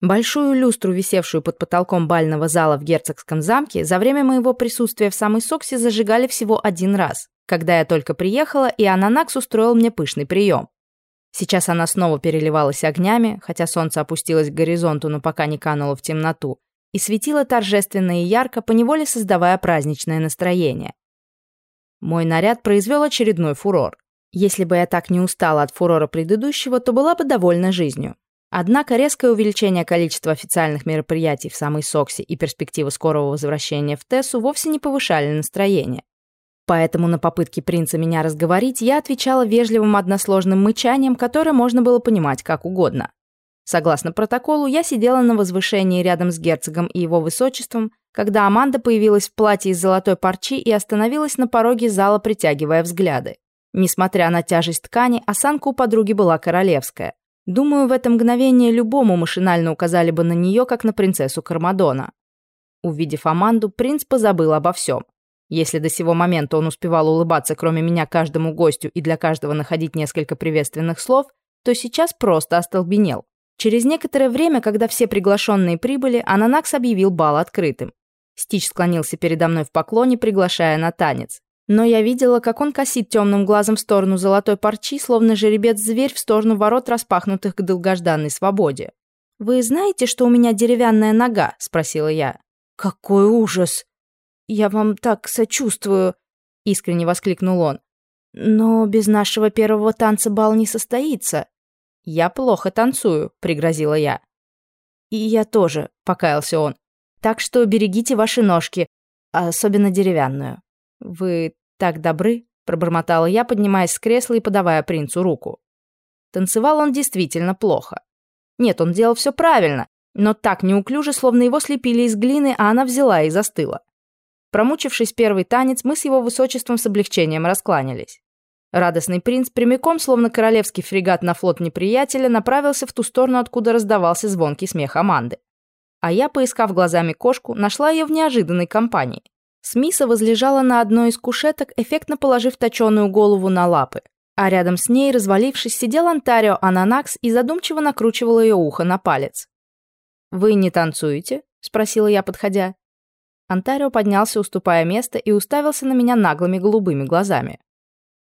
Большую люстру, висевшую под потолком бального зала в герцогском замке, за время моего присутствия в самой Соксе зажигали всего один раз, когда я только приехала, и Ананакс устроил мне пышный прием. Сейчас она снова переливалась огнями, хотя солнце опустилось к горизонту, но пока не кануло в темноту, и светило торжественно и ярко, поневоле создавая праздничное настроение. Мой наряд произвел очередной фурор. Если бы я так не устала от фурора предыдущего, то была бы довольна жизнью. Однако резкое увеличение количества официальных мероприятий в самой Соксе и перспектива скорого возвращения в Тессу вовсе не повышали настроение. Поэтому на попытки принца меня разговорить я отвечала вежливым односложным мычанием, которое можно было понимать как угодно. Согласно протоколу, я сидела на возвышении рядом с герцогом и его высочеством, когда Аманда появилась в платье из золотой парчи и остановилась на пороге зала, притягивая взгляды. Несмотря на тяжесть ткани, осанка у подруги была королевская. Думаю, в это мгновение любому машинально указали бы на нее, как на принцессу Кармадона. Увидев Аманду, принц позабыл обо всем. Если до сего момента он успевал улыбаться, кроме меня, каждому гостю и для каждого находить несколько приветственных слов, то сейчас просто остолбенел. Через некоторое время, когда все приглашенные прибыли, Ананакс объявил бал открытым. Стич склонился передо мной в поклоне, приглашая на танец но я видела, как он косит темным глазом в сторону золотой парчи, словно жеребец-зверь в сторону ворот, распахнутых к долгожданной свободе. «Вы знаете, что у меня деревянная нога?» — спросила я. «Какой ужас! Я вам так сочувствую!» — искренне воскликнул он. «Но без нашего первого танца бал не состоится». «Я плохо танцую», — пригрозила я. «И я тоже», — покаялся он. «Так что берегите ваши ножки, особенно деревянную». «Вы «Так добры», — пробормотала я, поднимаясь с кресла и подавая принцу руку. Танцевал он действительно плохо. Нет, он делал все правильно, но так неуклюже, словно его слепили из глины, а она взяла и застыла. Промучившись первый танец, мы с его высочеством с облегчением раскланялись. Радостный принц прямиком, словно королевский фрегат на флот неприятеля, направился в ту сторону, откуда раздавался звонкий смех Аманды. А я, поискав глазами кошку, нашла ее в неожиданной компании. Смиса возлежала на одной из кушеток, эффектно положив точеную голову на лапы. А рядом с ней, развалившись, сидел Антарио Ананакс и задумчиво накручивал ее ухо на палец. «Вы не танцуете?» — спросила я, подходя. Антарио поднялся, уступая место, и уставился на меня наглыми голубыми глазами.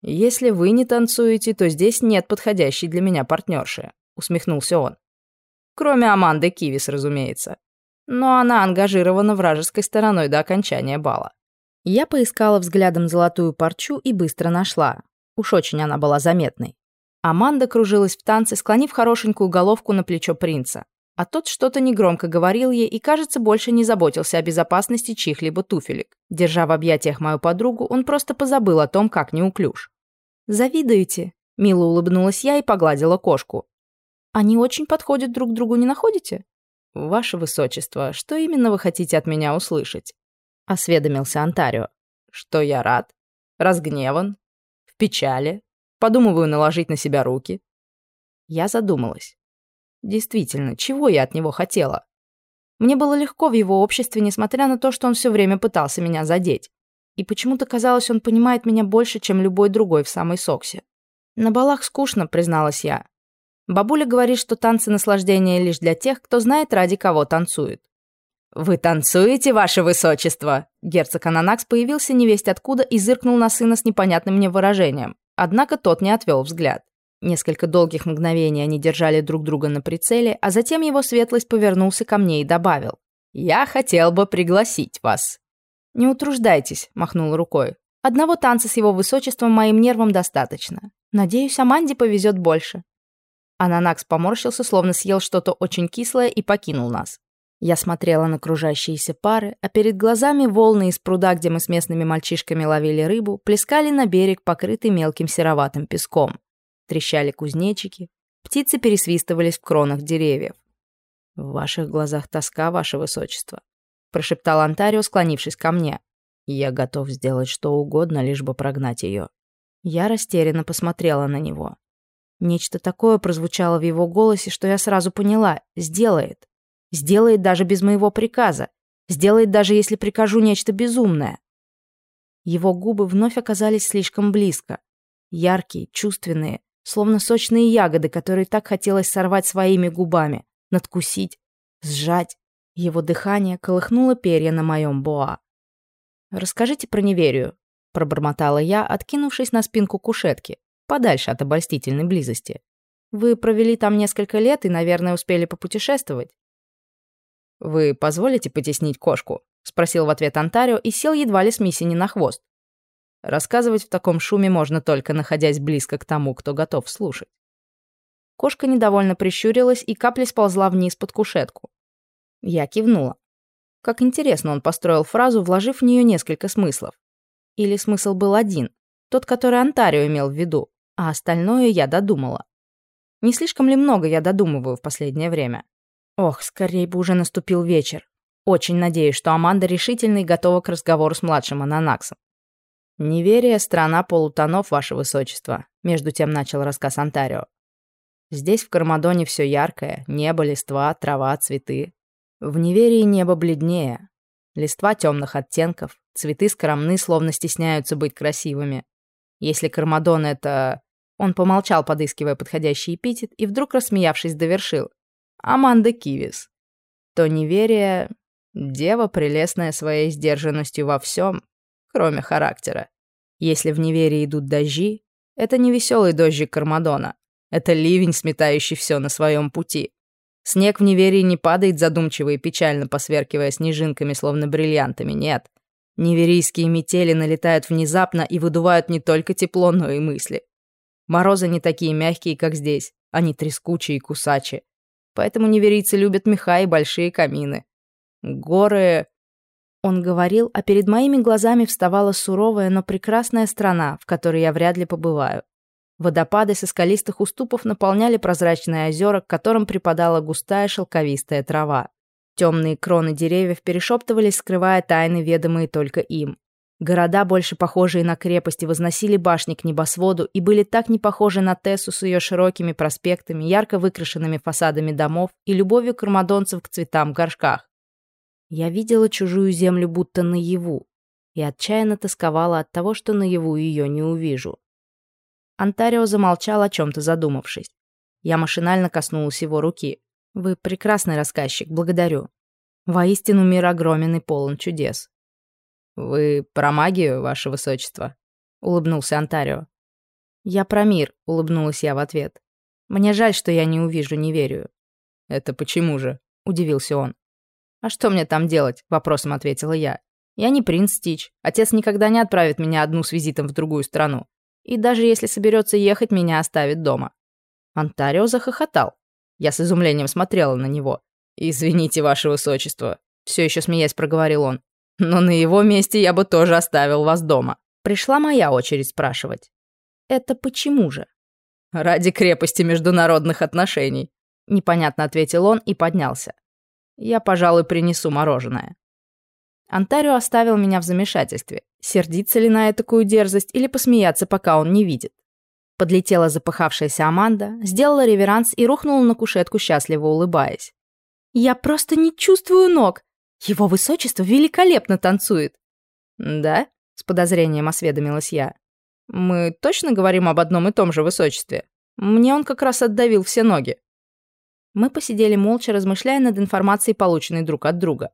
«Если вы не танцуете, то здесь нет подходящей для меня партнерши», — усмехнулся он. «Кроме Аманды Кивис, разумеется но она ангажирована вражеской стороной до окончания бала. Я поискала взглядом золотую парчу и быстро нашла. Уж очень она была заметной. Аманда кружилась в танце, склонив хорошенькую головку на плечо принца. А тот что-то негромко говорил ей и, кажется, больше не заботился о безопасности чьих-либо туфелек. Держа в объятиях мою подругу, он просто позабыл о том, как неуклюж. «Завидуете?» — мило улыбнулась я и погладила кошку. «Они очень подходят друг другу, не находите?» «Ваше высочество, что именно вы хотите от меня услышать?» — осведомился Антарио. «Что я рад? Разгневан? В печали? Подумываю наложить на себя руки?» Я задумалась. Действительно, чего я от него хотела? Мне было легко в его обществе, несмотря на то, что он все время пытался меня задеть. И почему-то казалось, он понимает меня больше, чем любой другой в самой Соксе. На балах скучно, призналась я. Бабуля говорит, что танцы наслаждения лишь для тех, кто знает, ради кого танцует. «Вы танцуете, ваше высочество?» Герцог Ананакс появился невесть откуда и зыркнул на сына с непонятным мне выражением. Однако тот не отвел взгляд. Несколько долгих мгновений они держали друг друга на прицеле, а затем его светлость повернулся ко мне и добавил. «Я хотел бы пригласить вас». «Не утруждайтесь», — махнул рукой. «Одного танца с его высочеством моим нервам достаточно. Надеюсь, Аманде повезет больше». Ананакс поморщился, словно съел что-то очень кислое и покинул нас. Я смотрела на кружащиеся пары, а перед глазами волны из пруда, где мы с местными мальчишками ловили рыбу, плескали на берег, покрытый мелким сероватым песком. Трещали кузнечики, птицы пересвистывались в кронах деревьев. «В ваших глазах тоска, ваше высочество», — прошептал Антарио, склонившись ко мне. «Я готов сделать что угодно, лишь бы прогнать ее». Я растерянно посмотрела на него. Нечто такое прозвучало в его голосе, что я сразу поняла — сделает. Сделает даже без моего приказа. Сделает даже если прикажу нечто безумное. Его губы вновь оказались слишком близко. Яркие, чувственные, словно сочные ягоды, которые так хотелось сорвать своими губами, надкусить, Сжать. Его дыхание колыхнуло перья на моем боа. «Расскажите про неверию», — пробормотала я, откинувшись на спинку кушетки, подальше от обольстительной близости. «Вы провели там несколько лет и, наверное, успели попутешествовать». «Вы позволите потеснить кошку?» — спросил в ответ Антарио и сел едва ли с Миссини на хвост. Рассказывать в таком шуме можно только находясь близко к тому, кто готов слушать. Кошка недовольно прищурилась, и капля сползла вниз под кушетку. Я кивнула. Как интересно он построил фразу, вложив в нее несколько смыслов. Или смысл был один, тот, который Онтарио имел в виду, а остальное я додумала. Не слишком ли много я додумываю в последнее время? Ох, скорее бы уже наступил вечер. Очень надеюсь, что Аманда решительна и готова к разговору с младшим Ананаксом. «Неверие — страна полутонов, ваше высочество», — между тем начал рассказ Онтарио. «Здесь, в Кармадоне, все яркое. Небо, листва, трава, цветы. В неверии небо бледнее. Листва темных оттенков, цветы скромны, словно стесняются быть красивыми. Если Кармадон — это...» Он помолчал, подыскивая подходящий эпитет, и вдруг, рассмеявшись, довершил. «Аманда Кивис». То неверие — дева, прелестная своей сдержанностью во всем, кроме характера. Если в неверии идут дожди, это не веселый дождик Кармадона. Это ливень, сметающий все на своем пути. Снег в неверии не падает задумчиво и печально, посверкивая снежинками, словно бриллиантами, нет. Неверийские метели налетают внезапно и выдувают не только тепло, но и мысли. Морозы не такие мягкие, как здесь, они трескучие и кусачие. Поэтому неверийцы любят меха и большие камины. Горы он говорил, а перед моими глазами вставала суровая, но прекрасная страна, в которой я вряд ли побываю. Водопады со скалистых уступов наполняли прозрачные озера, к которым припадала густая шелковистая трава. Темные кроны деревьев перешептывались, скрывая тайны, ведомые только им. Города, больше похожие на крепости, возносили башни к небосводу и были так не похожи на Тессу с ее широкими проспектами, ярко выкрашенными фасадами домов и любовью кармадонцев к цветам в горшках. Я видела чужую землю будто наяву и отчаянно тосковала от того, что наяву ее не увижу. Антарио замолчал, о чем-то задумавшись. Я машинально коснулась его руки. «Вы прекрасный рассказчик, благодарю. Воистину мир огромен и полон чудес». «Вы про магию, ваше высочество?» — улыбнулся Антарио. «Я про мир», — улыбнулась я в ответ. «Мне жаль, что я не увижу, не верю». «Это почему же?» — удивился он. «А что мне там делать?» — вопросом ответила я. «Я не принц Стич. Отец никогда не отправит меня одну с визитом в другую страну. И даже если соберется ехать, меня оставит дома». Онтарио захохотал. Я с изумлением смотрела на него. «Извините, ваше высочество», — все еще смеясь проговорил он. «Но на его месте я бы тоже оставил вас дома». Пришла моя очередь спрашивать. «Это почему же?» «Ради крепости международных отношений», — непонятно ответил он и поднялся. Я, пожалуй, принесу мороженое. Антарио оставил меня в замешательстве. Сердиться ли на такую дерзость или посмеяться, пока он не видит? Подлетела запыхавшаяся Аманда, сделала реверанс и рухнула на кушетку, счастливо улыбаясь. «Я просто не чувствую ног! Его высочество великолепно танцует!» «Да?» — с подозрением осведомилась я. «Мы точно говорим об одном и том же высочестве? Мне он как раз отдавил все ноги». Мы посидели молча, размышляя над информацией, полученной друг от друга.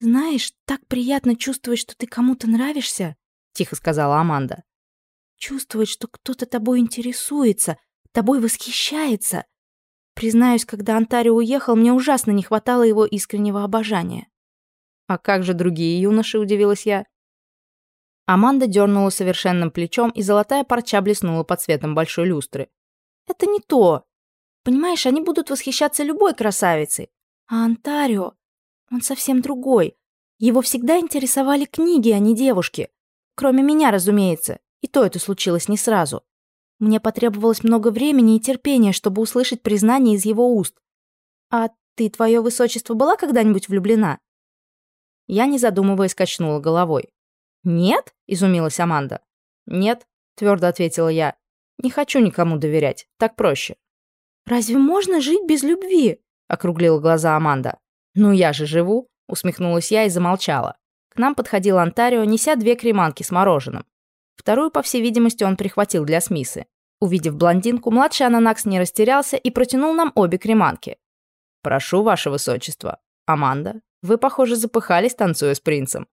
«Знаешь, так приятно чувствовать, что ты кому-то нравишься», — тихо сказала Аманда. «Чувствовать, что кто-то тобой интересуется, тобой восхищается. Признаюсь, когда Антарио уехал, мне ужасно не хватало его искреннего обожания». «А как же другие юноши?» — удивилась я. Аманда дернула совершенным плечом, и золотая парча блеснула под светом большой люстры. «Это не то. Понимаешь, они будут восхищаться любой красавицей. А Антарио, он совсем другой. Его всегда интересовали книги, а не девушки. Кроме меня, разумеется. И то это случилось не сразу. Мне потребовалось много времени и терпения, чтобы услышать признание из его уст. А ты, твое высочество, была когда-нибудь влюблена? Я, не задумываясь, качнула головой. «Нет?» — изумилась Аманда. «Нет», — твердо ответила я. «Не хочу никому доверять. Так проще». «Разве можно жить без любви?» — округлила глаза Аманда. «Ну я же живу», — усмехнулась я и замолчала. К нам подходил Антарио, неся две креманки с мороженым. Вторую, по всей видимости, он прихватил для Смисы. Увидев блондинку, младший ананакс не растерялся и протянул нам обе креманки. «Прошу, ваше высочество. Аманда, вы, похоже, запыхались, танцуя с принцем».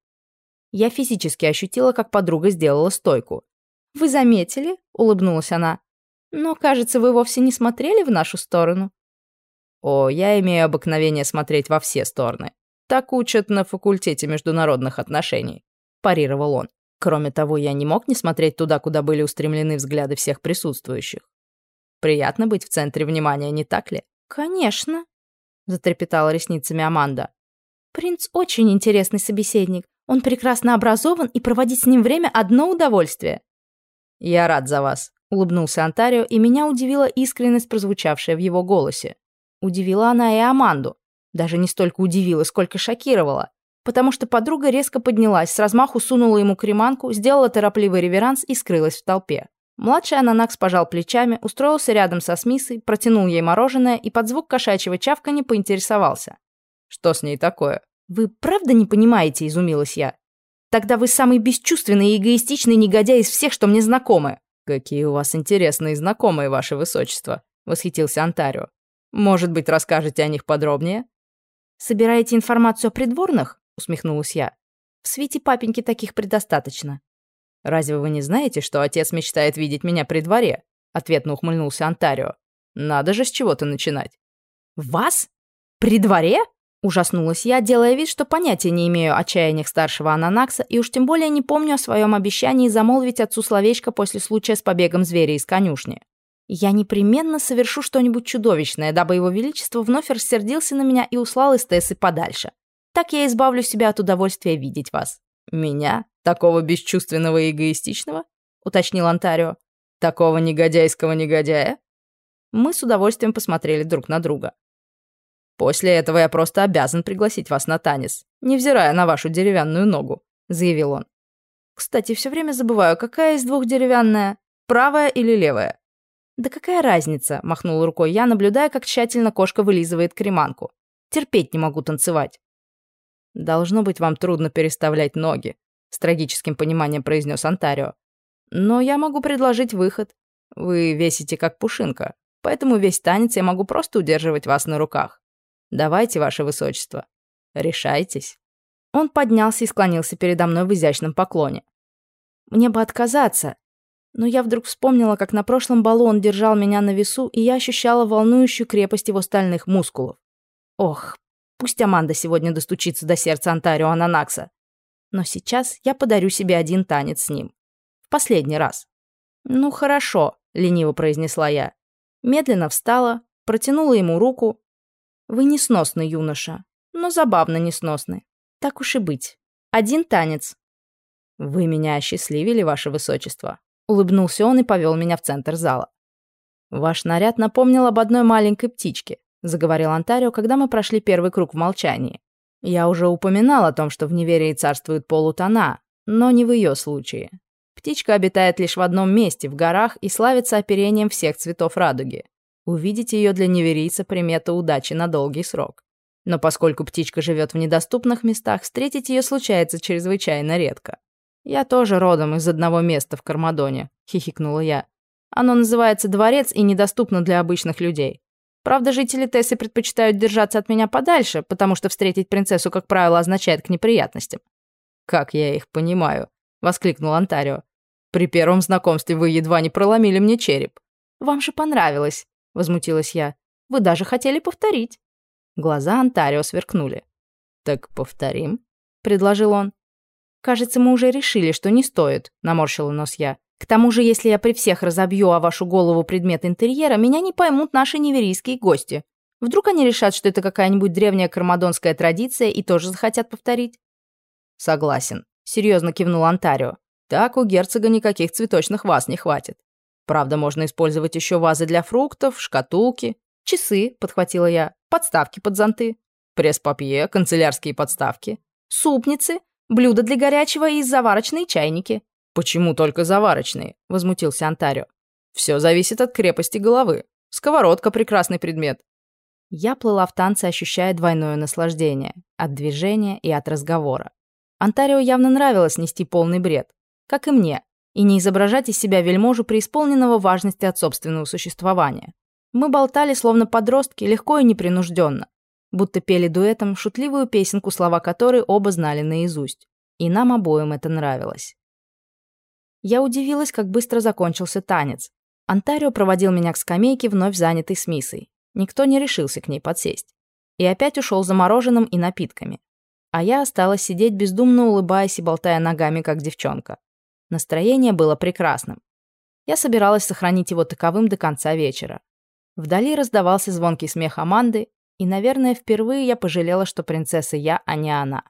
Я физически ощутила, как подруга сделала стойку. «Вы заметили?» — улыбнулась она. «Но, кажется, вы вовсе не смотрели в нашу сторону». «О, я имею обыкновение смотреть во все стороны. Так учат на факультете международных отношений», — парировал он. Кроме того, я не мог не смотреть туда, куда были устремлены взгляды всех присутствующих. Приятно быть в центре внимания, не так ли? «Конечно», — затрепетала ресницами Аманда. «Принц очень интересный собеседник. Он прекрасно образован, и проводить с ним время — одно удовольствие». «Я рад за вас», — улыбнулся Антарио, и меня удивила искренность, прозвучавшая в его голосе. Удивила она и Аманду. Даже не столько удивила, сколько шокировала. Потому что подруга резко поднялась, с размаху сунула ему креманку, сделала торопливый реверанс и скрылась в толпе. Младший ананакс пожал плечами, устроился рядом со Смисой, протянул ей мороженое и под звук кошачьего чавканья поинтересовался. «Что с ней такое?» «Вы правда не понимаете?» – изумилась я. «Тогда вы самый бесчувственный и эгоистичный негодяй из всех, что мне знакомы». «Какие у вас интересные знакомые, ваше высочество», – восхитился Антарио. «Может быть, расскажете о них подробнее?» «Собираете информацию о придворных?» – усмехнулась я. «В свете папеньки таких предостаточно». «Разве вы не знаете, что отец мечтает видеть меня при дворе?» — ответно ухмыльнулся Антарио. «Надо же с чего-то начинать». «Вас? При дворе?» Ужаснулась я, делая вид, что понятия не имею о чаяниях старшего Ананакса и уж тем более не помню о своем обещании замолвить отцу словечко после случая с побегом зверя из конюшни. Я непременно совершу что-нибудь чудовищное, дабы его величество вновь рассердился на меня и услал из Тессы подальше. Так я избавлю себя от удовольствия видеть вас. Меня? Такого бесчувственного и эгоистичного? Уточнил Антарио. Такого негодяйского негодяя? Мы с удовольствием посмотрели друг на друга. «После этого я просто обязан пригласить вас на танец, невзирая на вашу деревянную ногу», — заявил он. «Кстати, все время забываю, какая из двух деревянная, правая или левая?» «Да какая разница?» — махнул рукой я, наблюдая, как тщательно кошка вылизывает креманку. «Терпеть не могу танцевать». «Должно быть, вам трудно переставлять ноги», — с трагическим пониманием произнес Антарио. «Но я могу предложить выход. Вы весите как пушинка, поэтому весь танец я могу просто удерживать вас на руках. Давайте, ваше высочество. Решайтесь». Он поднялся и склонился передо мной в изящном поклоне. Мне бы отказаться, но я вдруг вспомнила, как на прошлом балу он держал меня на весу, и я ощущала волнующую крепость его стальных мускулов. Ох, пусть Аманда сегодня достучится до сердца Антарио Ананакса. Но сейчас я подарю себе один танец с ним. В последний раз. «Ну, хорошо», — лениво произнесла я. Медленно встала, протянула ему руку, вы несносный юноша, но забавно несносный. Так уж и быть. Один танец. Вы меня осчастливили, ваше высочество. Улыбнулся он и повел меня в центр зала. Ваш наряд напомнил об одной маленькой птичке, заговорил Антарио, когда мы прошли первый круг в молчании. Я уже упоминал о том, что в неверии царствует полутона, но не в ее случае. Птичка обитает лишь в одном месте, в горах, и славится оперением всех цветов радуги. Увидеть ее для неверийца примета удачи на долгий срок. Но поскольку птичка живет в недоступных местах, встретить ее случается чрезвычайно редко. «Я тоже родом из одного места в Кармадоне», — хихикнула я. «Оно называется Дворец и недоступно для обычных людей. Правда, жители Тессы предпочитают держаться от меня подальше, потому что встретить принцессу, как правило, означает к неприятностям». «Как я их понимаю», — воскликнул Антарио. «При первом знакомстве вы едва не проломили мне череп». «Вам же понравилось», — возмутилась я. «Вы даже хотели повторить». Глаза Антарио сверкнули. «Так повторим?» — предложил он. «Кажется, мы уже решили, что не стоит», — наморщила нос я. «К тому же, если я при всех разобью о вашу голову предмет интерьера, меня не поймут наши неверийские гости. Вдруг они решат, что это какая-нибудь древняя кармадонская традиция и тоже захотят повторить?» «Согласен», — серьезно кивнул Антарио. «Так у герцога никаких цветочных ваз не хватит. Правда, можно использовать еще вазы для фруктов, шкатулки, часы, подхватила я, подставки под зонты, пресс-папье, канцелярские подставки, супницы, блюда для горячего и заварочные чайники. Почему только заварочные? возмутился Антарио. Все зависит от крепости головы. Сковородка прекрасный предмет. Я плыла в танце, ощущая двойное наслаждение от движения и от разговора. Антарио явно нравилось нести полный бред, как и мне и не изображать из себя вельможу преисполненного важности от собственного существования. Мы болтали, словно подростки, легко и непринужденно. будто пели дуэтом шутливую песенку, слова которой оба знали наизусть. И нам обоим это нравилось. Я удивилась, как быстро закончился танец. Антарио проводил меня к скамейке, вновь занятой с. Никто не решился к ней подсесть. И опять ушел за мороженым и напитками. А я осталась сидеть, бездумно улыбаясь и болтая ногами, как девчонка. Настроение было прекрасным. Я собиралась сохранить его таковым до конца вечера. Вдали раздавался звонкий смех Аманды, и, наверное, впервые я пожалела, что принцесса я, а не она.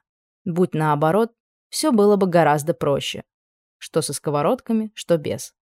Будь наоборот, все было бы гораздо проще. Что со сковородками, что без.